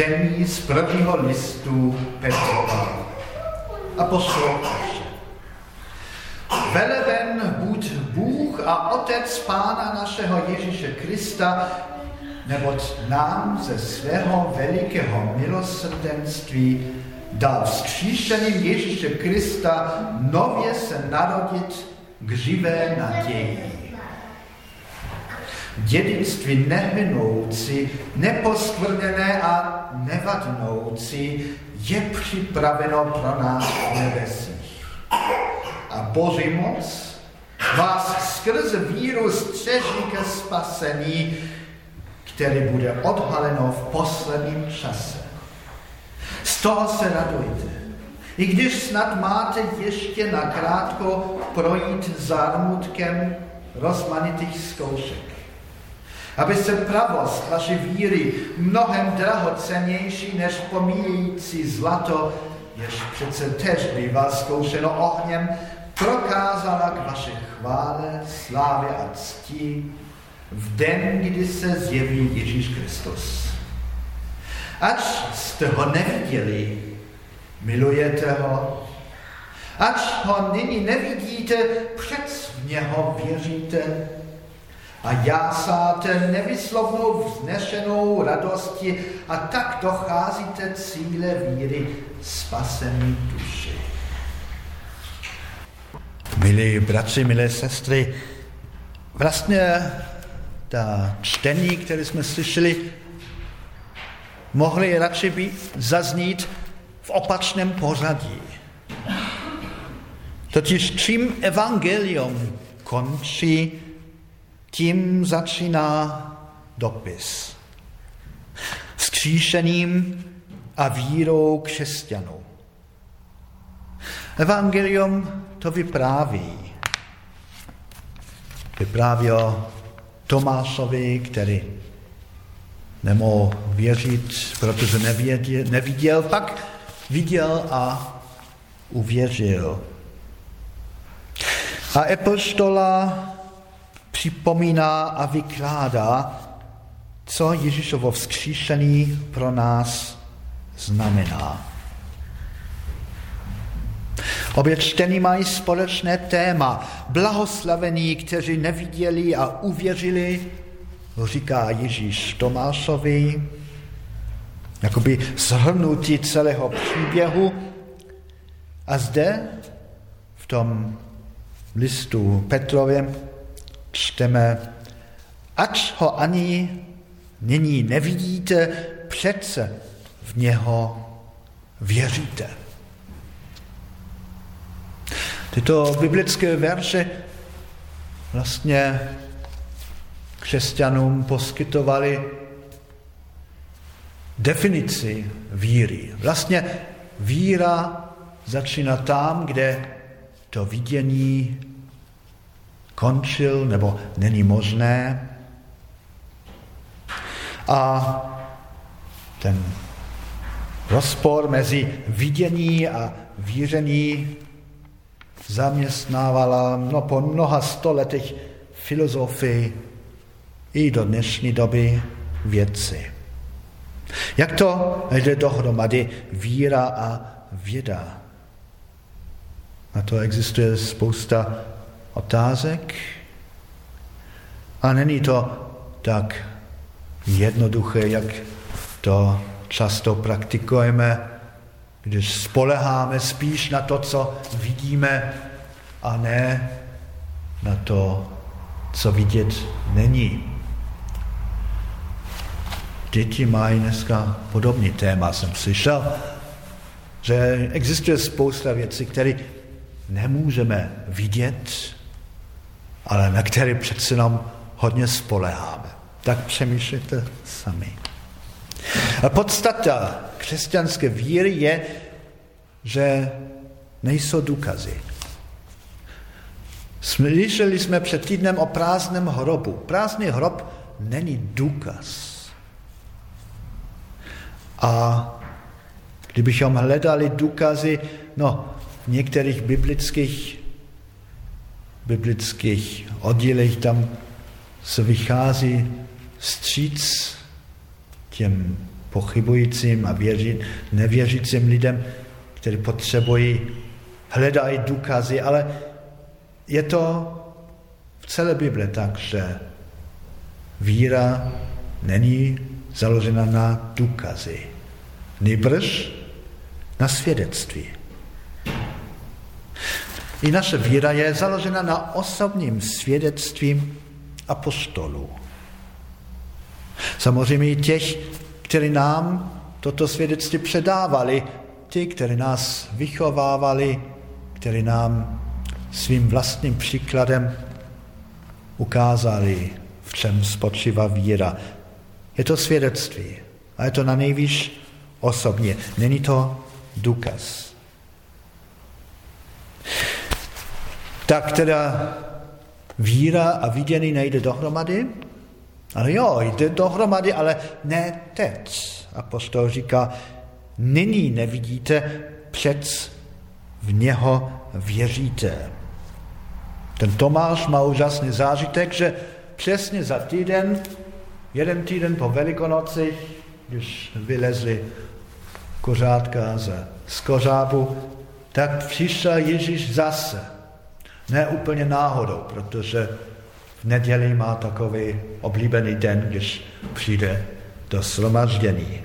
Čtení z prvního listu Petrova. A poslouchejte. Veleben buď Bůh a Otec Pána našeho Ježíše Krista, neboť nám ze svého velikého milosrdenství dal vzkříšeným Ježíše Krista nově se narodit k živé naději dědictví nehynoucí, neposkvrněné a nevadnoucí je připraveno pro nás v nebesích. A Boží moc vás skrze víru střeží ke spasení, který bude odhaleno v posledním čase. Z toho se radujte. I když snad máte ještě nakrátko projít zármutkem rozmanitých zkoušek aby se pravost vaší víry mnohem drahocenější než pomíjející zlato, jež přece tež bývá zkoušeno ohněm, prokázala k vaší chvále, slávě a cti v den, kdy se zjeví Ježíš Kristus. Ač jste ho neviděli, milujete ho, ač ho nyní nevidíte, přec v něho věříte, a jásáte nevyslovnou vznešenou radosti a tak docházíte cíle víry spasení duši. Milí bratři, milé sestry, vlastně ta čtení, které jsme slyšeli, mohly radši být zaznít v opačném pořadí. Totiž čím evangelium končí, tím začíná dopis. Skříšením a vírou křesťanů. Evangelium to vypráví. Vypráví o Tomášovi, který nemohl věřit, protože nevěděl, neviděl, pak viděl a uvěřil. A epoštola připomíná a vykládá, co Ježíšovo vzkříšení pro nás znamená. Obě čtení mají společné téma. Blahoslavení, kteří neviděli a uvěřili, říká Ježíš Tomášovi, jakoby zhrnutí celého příběhu. A zde v tom listu Petrově čteme, ač ho ani nyní nevidíte, přece v něho věříte. Tyto biblické verše vlastně křesťanům poskytovali definici víry. Vlastně víra začíná tam, kde to vidění končil nebo není možné. A ten rozpor mezi vidění a víření zaměstnávala no, po mnoha stoletích filozofii i do dnešní doby věci. Jak to jde dohromady víra a věda? Na to existuje spousta otázek a není to tak jednoduché, jak to často praktikujeme, když spoleháme spíš na to, co vidíme, a ne na to, co vidět není. Děti mají dneska podobný téma, jsem slyšel, že existuje spousta věcí, které nemůžeme vidět, ale na který přeci nám hodně spoleháme. Tak přemýšlejte sami. A podstata křesťanské víry je, že nejsou důkazy. Slyšeli jsme před týdnem o prázdném hrobu. Prázdný hrob není důkaz. A kdybychom hledali důkazy, no, v některých biblických biblických oddílech tam se vychází stříc těm pochybujícím a věří, nevěřícím lidem, kteří potřebují, hledají důkazy, ale je to v celé Bible tak, že víra není založena na důkazy, nýbrž na svědectví. I naše víra je založena na osobním svědectví apostolů. Samozřejmě i těch, kteří nám toto svědectví předávali, ti, kteří nás vychovávali, kteří nám svým vlastním příkladem ukázali, v čem spočívá víra. Je to svědectví a je to na nejvíc osobně. Není to důkaz. Tak teda víra a vidění nejde dohromady, ale jo, jde dohromady, ale ne teď. Apostol říká, nyní nevidíte, před v něho věříte. Ten Tomáš má úžasný zážitek, že přesně za týden, jeden týden po Velikonoci, když vylezli kořátka z, z kořábu, tak přišel Ježíš zase. Ne úplně náhodou, protože v neděli má takový oblíbený den, když přijde do shromaždění.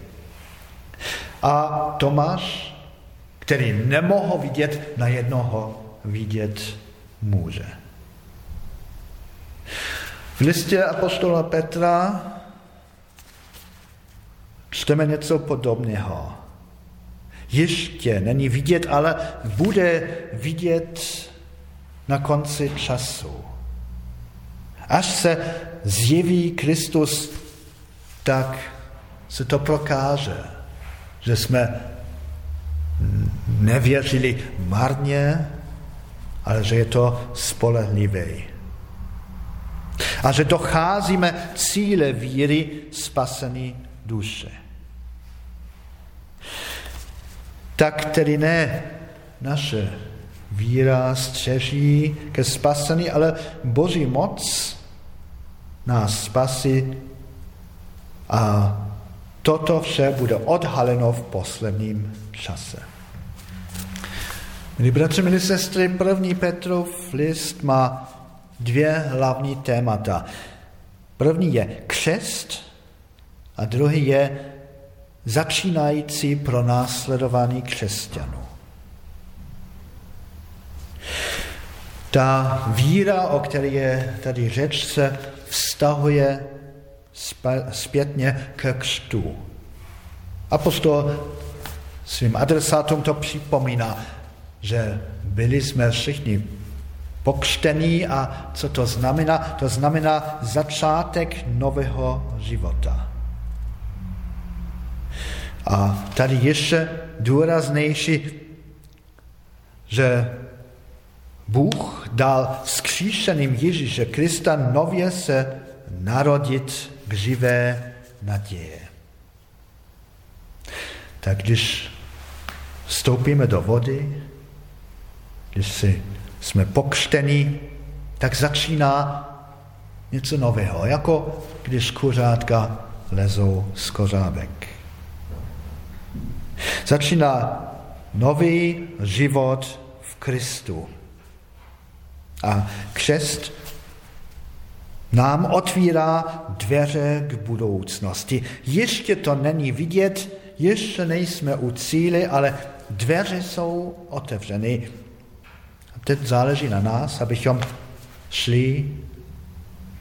A Tomáš, který nemohl vidět, na jednoho vidět může. V listě apostola Petra čteme něco podobného. Ještě není vidět, ale bude vidět na konci času. Až se zjeví Kristus, tak se to prokáže, že jsme nevěřili marně, ale že je to spolehlivé. A že docházíme cíle víry spasený duše. Tak tedy ne naše víra střeží ke spasení, ale Boží moc nás spasí a toto vše bude odhaleno v posledním čase. Milí bratři, milí sestry, první Petrov list má dvě hlavní témata. První je křest a druhý je začínající pro následování křesťanů. Ta víra, o které je tady řeč, se vztahuje zpětně ke křtu. Apostol svým adresátům to připomíná, že byli jsme všichni pokřtení a co to znamená? To znamená začátek nového života. A tady ještě důraznější, že Bůh dal skříšeným Ježíše Krista nově se narodit k živé naděje. Tak když vstoupíme do vody, když si jsme pokřtení, tak začíná něco nového, jako když kuřátka lezou z kořábek. Začíná nový život v Kristu. A křest nám otvírá dveře k budoucnosti. Ještě to není vidět, ještě nejsme u cíle, ale dveře jsou otevřeny. A teď záleží na nás, abychom šli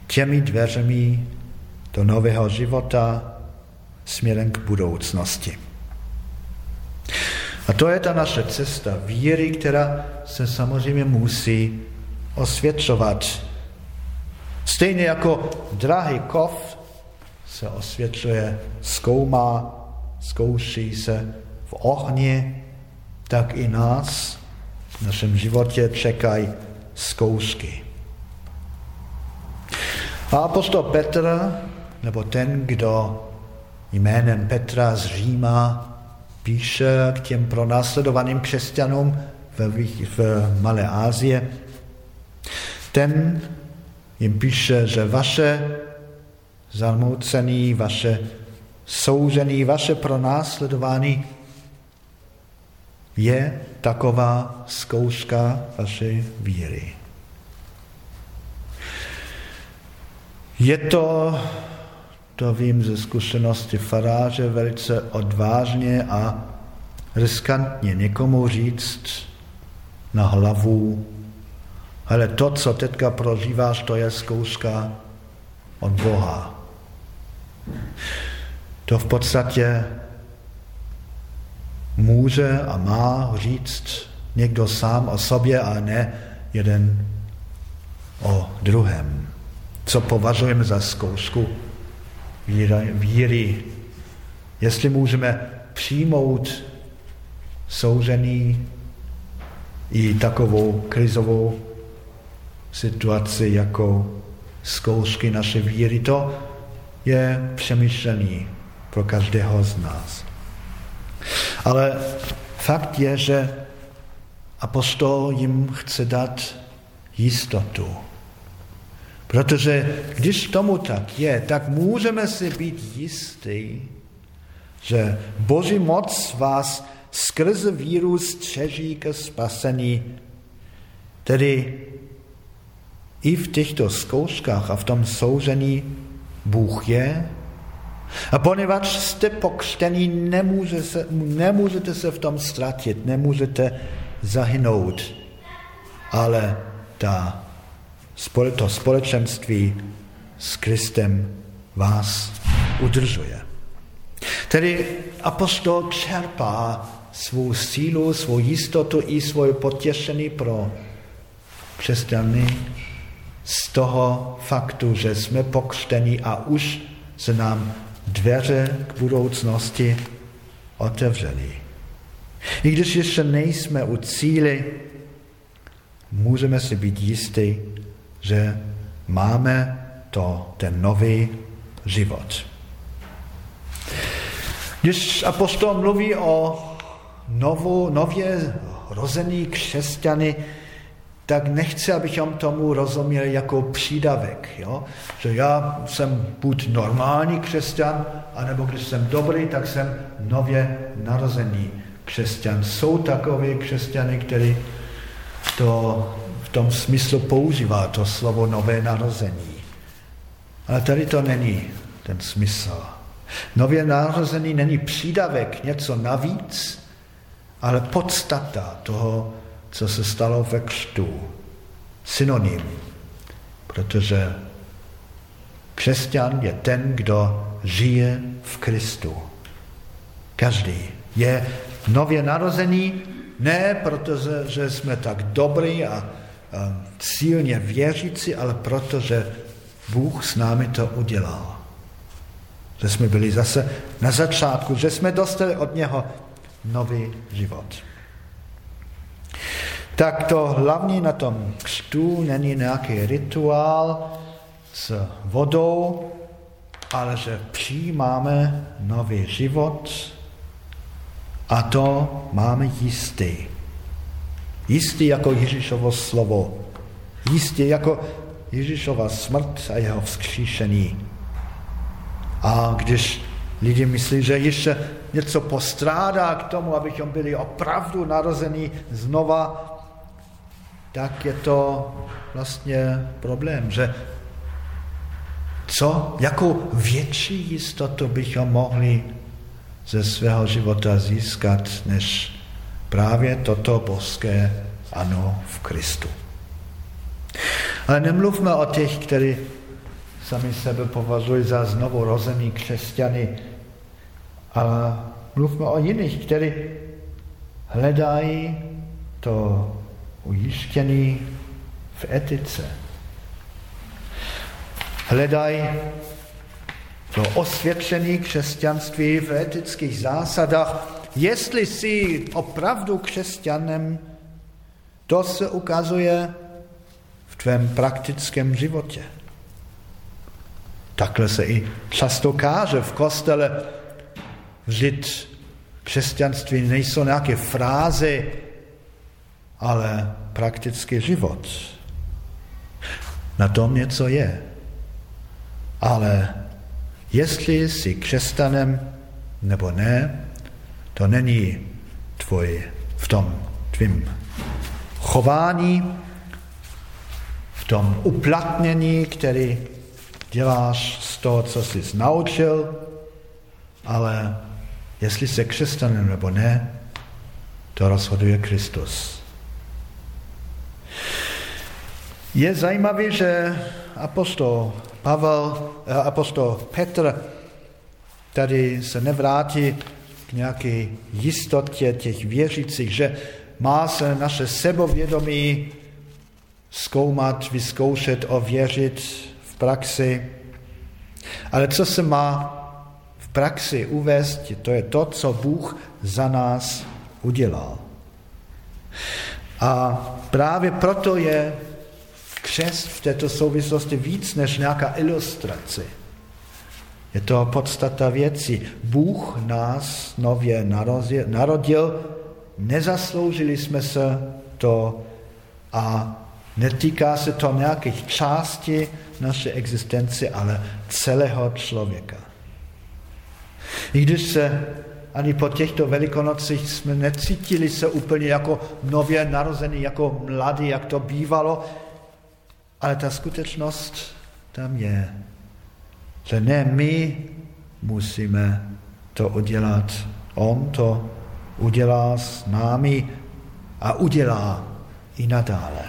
těmi dveřemi do nového života směrem k budoucnosti. A to je ta naše cesta víry, která se samozřejmě musí osvědčovat. Stejně jako drahý kov se osvědčuje, zkoumá, zkouší se v ohni, tak i nás v našem životě čekají zkoušky. A apostol Petr, nebo ten, kdo jménem Petra z Říma píše k těm pronásledovaným křesťanům v, v Malé Ázie, ten jim píše, že vaše zarmoucení, vaše soužený, vaše pronásledování je taková zkouška vaší víry. Je to, to vím ze zkušenosti faráře, velice odvážně a riskantně někomu říct na hlavu, ale to, co teďka prožíváš, to je zkouška od Boha. To v podstatě může a má říct někdo sám o sobě, a ne jeden o druhém. Co považujeme za zkoušku víry. Jestli můžeme přijmout soužený i takovou krizovou situaci jako zkoušky naše víry, to je přemýšlení pro každého z nás. Ale fakt je, že apostol jim chce dát jistotu. Protože když tomu tak je, tak můžeme si být jistí, že Boží moc vás skrze víru střeží ke spasení. Tedy i v těchto zkouškách a v tom soužení Bůh je. A poněvadž jste pokřtění, nemůže se, nemůžete se v tom ztratit, nemůžete zahynout, ale ta, to společenství s Kristem vás udržuje. Tedy apostol čerpá svou sílu, svou jistotu i svoje potěšení pro křesťany z toho faktu, že jsme pokřtěni a už se nám dveře k budoucnosti otevřely. I když ještě nejsme u cíly, můžeme si být jistí, že máme to ten nový život. Když apostol mluví o novou, nově rozený křesťany, tak nechci, abychom tomu rozuměli jako přídavek. Jo? Že já jsem buď normální křesťan, anebo když jsem dobrý, tak jsem nově narozený křesťan. Jsou takové křesťany, kteří to v tom smyslu používá to slovo nové narození. Ale tady to není ten smysl. Nově narozený není přídavek, něco navíc, ale podstata toho, co se stalo ve křtu. Synonym, protože křesťan je ten, kdo žije v Kristu. Každý je nově narozený, ne protože že jsme tak dobrý a, a silně věřící, ale protože Bůh s námi to udělal. Že jsme byli zase na začátku, že jsme dostali od něho nový život tak to hlavní na tom křtu není nějaký rituál s vodou, ale že přijímáme nový život a to máme jistý. Jistý jako Ježíšovo slovo. Jistý jako Ježíšova smrt a jeho vzkříšení. A když lidi myslí, že ještě něco postrádá k tomu, abychom byli opravdu narození znova, tak je to vlastně problém, že co, jakou větší jistotu bychom mohli ze svého života získat, než právě toto božské ano v Kristu. Ale nemluvme o těch, kteří sami sebe považují za znovorozený křesťany, ale mluvme o jiných, kteří hledají to ujištěný v etice. Hledají to osvědčený křesťanství v etických zásadách. Jestli jsi opravdu křesťanem, to se ukazuje v tvém praktickém životě. Takhle se i často káže v kostele. Vždyť křesťanství nejsou nějaké fráze, ale praktický život. Na tom něco je. Ale Jestli jsi křesťanem nebo ne, to není tvoj, v tom tvým chování, v tom uplatnění, který děláš z toho, co jsi naučil, ale jestli jsi křesťanem nebo ne, to rozhoduje Kristus. Je zajímavé, že apostol Pavel, eh, apostol Petr tady se nevrátí k nějaké jistotě těch věřících, že má se naše sebovědomí zkoumat, vyzkoušet, ověřit v praxi. Ale co se má v praxi uvést, to je to, co Bůh za nás udělal. A právě proto je křest v této souvislosti víc než nějaká ilustrace. Je to podstata věcí. Bůh nás nově narodil, nezasloužili jsme se to a netýká se to nějakých částí naší existence, ale celého člověka. I když se ani po těchto velikonocích jsme necítili se úplně jako nově narozený, jako mladý, jak to bývalo, ale ta skutečnost tam je, že ne my musíme to udělat, on to udělá s námi a udělá i nadále.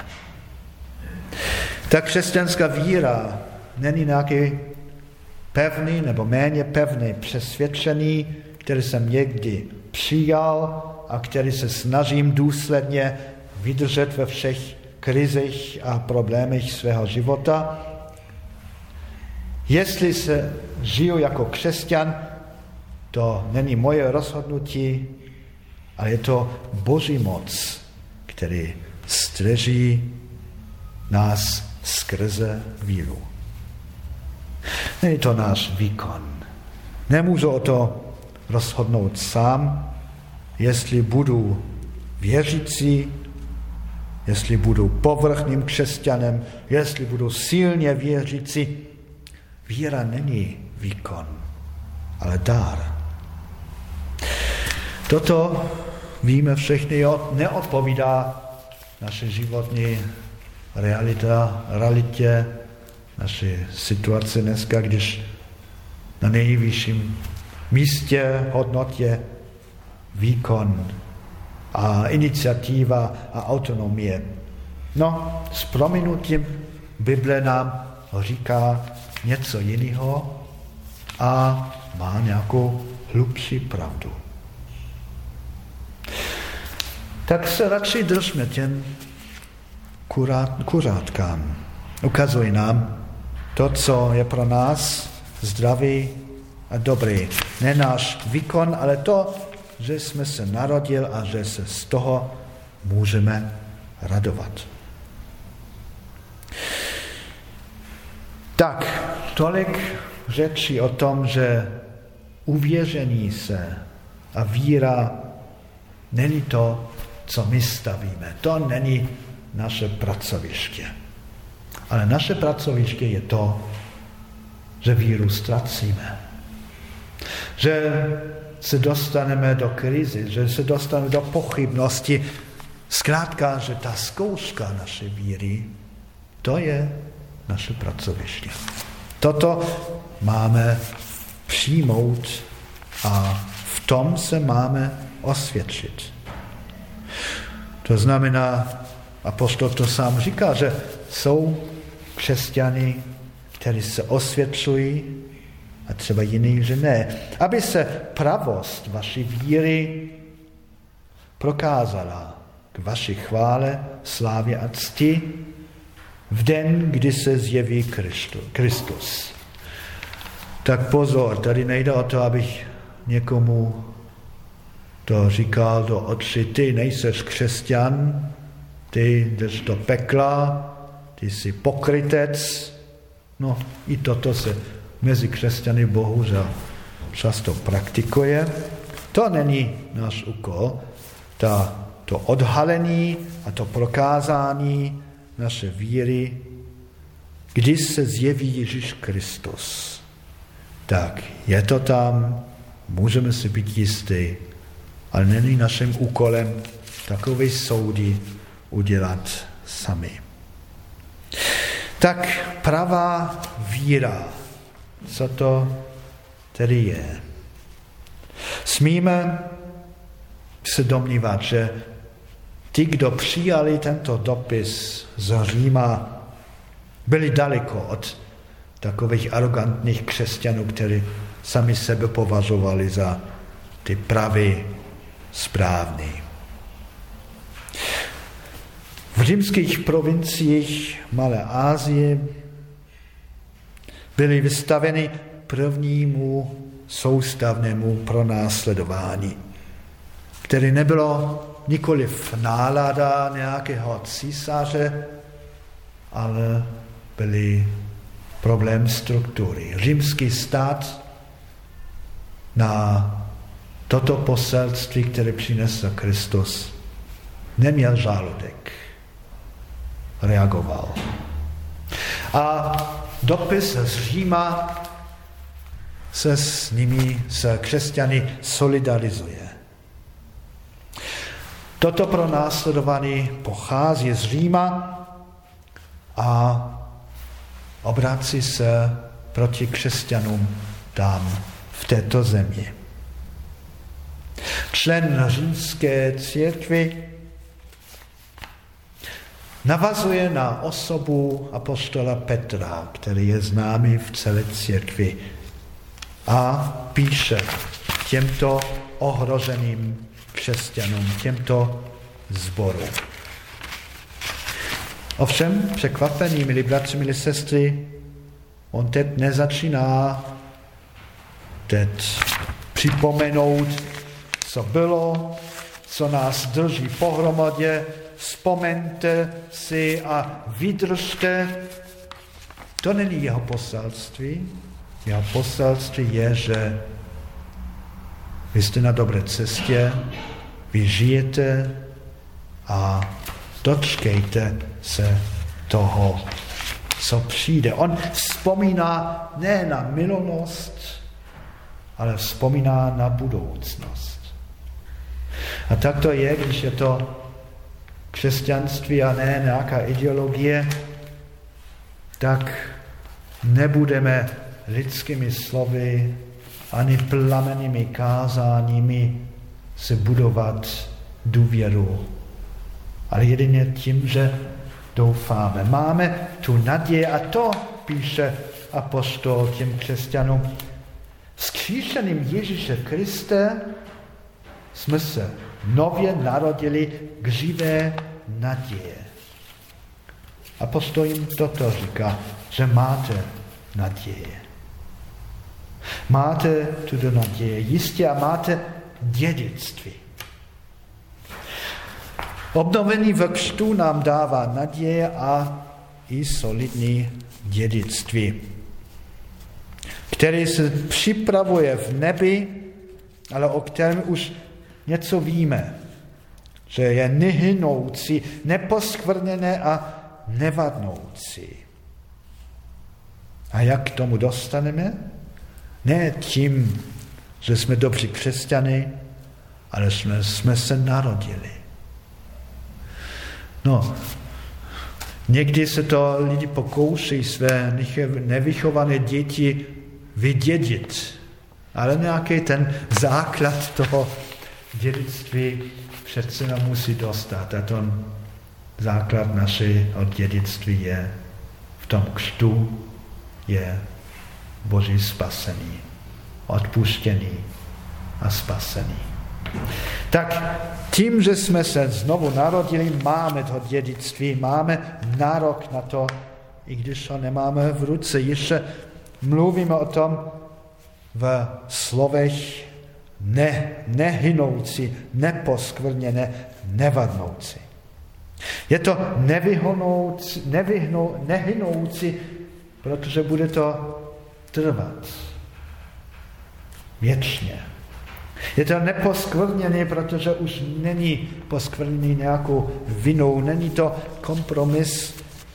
Ta křesťanská víra není nějaký pevný nebo méně pevný přesvědčený, který jsem někdy přijal a který se snažím důsledně vydržet ve všech krizích a problémech svého života. Jestli se žiju jako křesťan, to není moje rozhodnutí, ale je to Boží moc, který střeží nás skrze víru. Není to náš výkon. Nemůžu o to rozhodnout sám, jestli budu věřící, jestli budu povrchním křesťanem, jestli budu silně věřící. Víra není výkon, ale dár. Toto víme všechny, neodpovídá naše životní realita, realitě, naše situace dneska, když na nejvyšším místě, hodnotě, výkon a iniciativa a autonomie. No, s prominutím Bible nám říká něco jiného a má nějakou hlubší pravdu. Tak se radši držme těm kurát, kurátkám. Ukazuje nám to, co je pro nás zdravý a dobrý. Ne náš výkon, ale to, že jsme se narodil a že se z toho můžeme radovat. Tak, tolik řečí o tom, že uvěření se a víra není to, co my stavíme. To není naše pracoviště. Ale naše pracoviště je to, že víru ztracíme. Že se dostaneme do krizi, že se dostaneme do pochybnosti. Zkrátka, že ta zkouška naše víry, to je naše pracoviště. Toto máme přijmout a v tom se máme osvědčit. To znamená, apostol to sám říká, že jsou křesťany, kteří se osvědčují a třeba jiný, že ne. Aby se pravost vaší víry prokázala k vaší chvále, slávě a cti v den, kdy se zjeví Kristus. Tak pozor, tady nejde o to, abych někomu to říkal do oči, ty nejseš křesťan, ty jdeš do pekla, ty jsi pokrytec. No i toto se mezi křesťany bohužel často praktikuje. To není náš úkol. Ta, to odhalení a to prokázání naše víry, když se zjeví Ježíš Kristus. tak je to tam, můžeme si být jistí, ale není naším úkolem takové soudy udělat sami. Tak pravá víra, co to tedy je? Smíme se domnívat, že ti, kdo přijali tento dopis z Říma, byli daleko od takových arrogantních křesťanů, kteří sami sebe považovali za ty pravý, správný. V římských provinciích Malé Ázie byly vystaveny prvnímu soustavnému pronásledování, které nebylo nikoliv nálada nějakého císaře, ale byly problém struktury. Římský stát na toto poselství, které přinesl Kristus, neměl žaludek. Reagoval. A dopis z Říma se s nimi, s křesťany solidarizuje. Toto pro následování pochází z Říma a obrací se proti křesťanům tam v této zemi. Člen římské církvy navazuje na osobu apostola Petra, který je známý v celé církvi a píše těmto ohroženým křesťanům, těmto zborům. Ovšem, překvapení, milí bratři, milí sestry, on teď nezačíná teď připomenout, co bylo, co nás drží pohromadě, vzpomeňte si a vydržte. To není jeho poselství. Jeho poselství je, že vy jste na dobré cestě, vy žijete a dočkejte se toho, co přijde. On vzpomíná ne na milost, ale vzpomíná na budoucnost. A tak to je, když je to křesťanství a ne nějaká ideologie, tak nebudeme lidskými slovy ani plamenými kázáními se budovat důvěru ale jedině tím, že doufáme. Máme tu naději a to píše apostol těm křesťanům. S kříšeným Ježíše Kriste jsme se nově narodili k živé naděje. Apostol jim toto říká, že máte naděje. Máte tuto naděje, jistě a máte dědictví. Obnovení v křtu nám dává naděje a i solidní dědictví, který se připravuje v nebi, ale o kterém už něco víme, že je nehynoucí, neposkvrněné a nevadnoucí. A jak k tomu dostaneme? Ne tím, že jsme dobří křesťany, ale jsme, jsme se narodili. No, někdy se to lidi pokouší své nevychované děti vydědit, ale nějaký ten základ toho dědictví přece musí dostat. A ten základ našeho dědictví je v tom křtu je Boží spasení, odpuštěný a spasený. Tak tím, že jsme se znovu narodili, máme to dědictví, máme nárok na to, i když ho nemáme v ruce. Ještě mluvíme o tom v slovech ne, nehynoucí, neposkvrněné, nevadnoucí. Je to nevyhnou, nehynoucí, protože bude to trvat věčně. Je to neposkvrněný, protože už není poskvrněný nějakou vinou, není to kompromis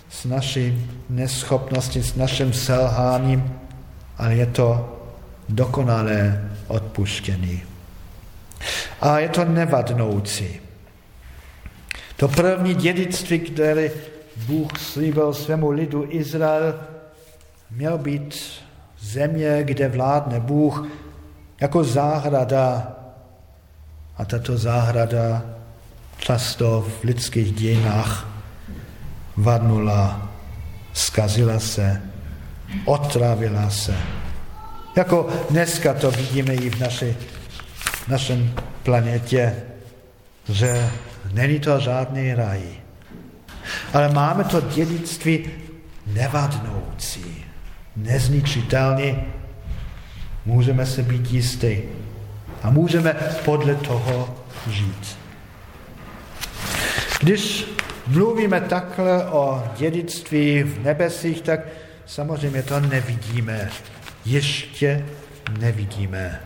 s naší neschopností, s naším selháním, ale je to dokonalé odpuštění. A je to nevadnoucí. To první dědictví, které Bůh slíbil svému lidu Izrael, měl být země, kde vládne Bůh jako záhrada. A tato záhrada často v lidských dějinách vadnula, skazila se, otravila se. Jako dneska to vidíme i v naši, našem planetě, že není to žádný raj. Ale máme to dědictví nevadnoucí, nezničitelný. Můžeme se být jistý a můžeme podle toho žít. Když mluvíme takhle o dědictví v nebesích, tak samozřejmě to nevidíme. Ještě nevidíme.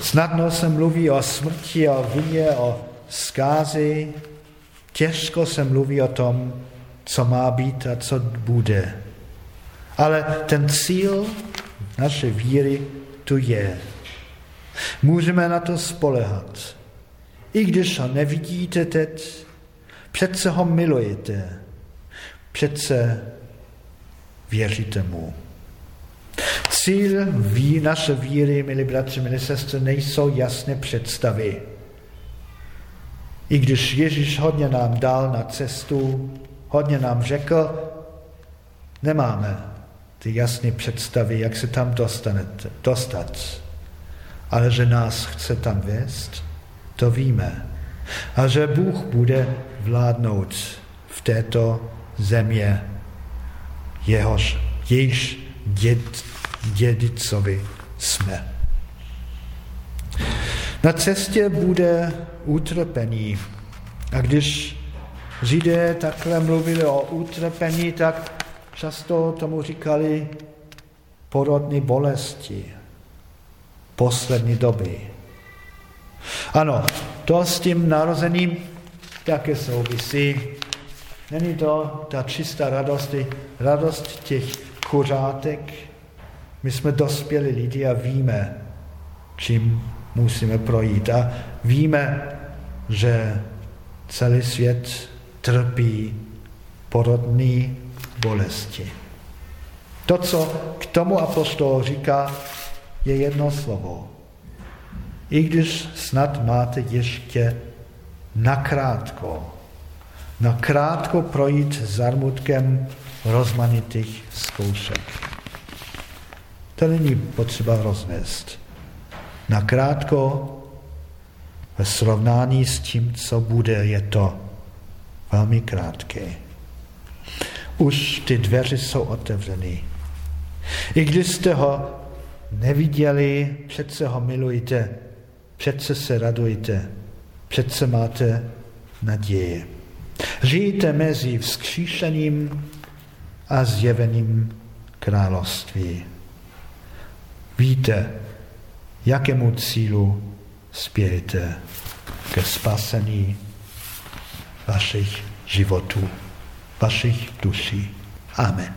Snadno se mluví o smrti, o vině, o zkázy. Těžko se mluví o tom, co má být a co bude. Ale ten cíl naše víry tu je. Můžeme na to spolehat. I když ho nevidíte teď, přece ho milujete. Přece věříte mu. Cíl ví, naše víry, milí bratři, milí sestry, nejsou jasné představy. I když Ježíš hodně nám dal na cestu, hodně nám řekl, nemáme ty jasné představy, jak se tam dostanete, dostat. Ale že nás chce tam vést, to víme. A že Bůh bude vládnout v této země, jehož, jejíž děd, dědicovi jsme. Na cestě bude utrpení. A když Židé takhle mluvili o utrpení, tak často tomu říkali porodní bolesti poslední doby. Ano, to s tím narozením také souvisí. Není to ta čistá radost, radost těch kuřátek. My jsme dospělí lidi a víme, čím musíme projít. A víme, že celý svět trpí porodní bolesti. To, co k tomu apostol říká, je jedno slovo. I když snad máte ještě nakrátko, nakrátko projít zarmutkem rozmanitých zkoušek. To není potřeba roznést. Nakrátko ve srovnání s tím, co bude, je to velmi krátké. Už ty dveře jsou otevřeny. I když jste ho neviděli, přece ho milujte, přece se radujte, přece máte naděje. Žijte mezi vzkříšeným a zjeveným království. Víte, jakému cílu spějete ke spasení vašich životů, vašich duší. Amen.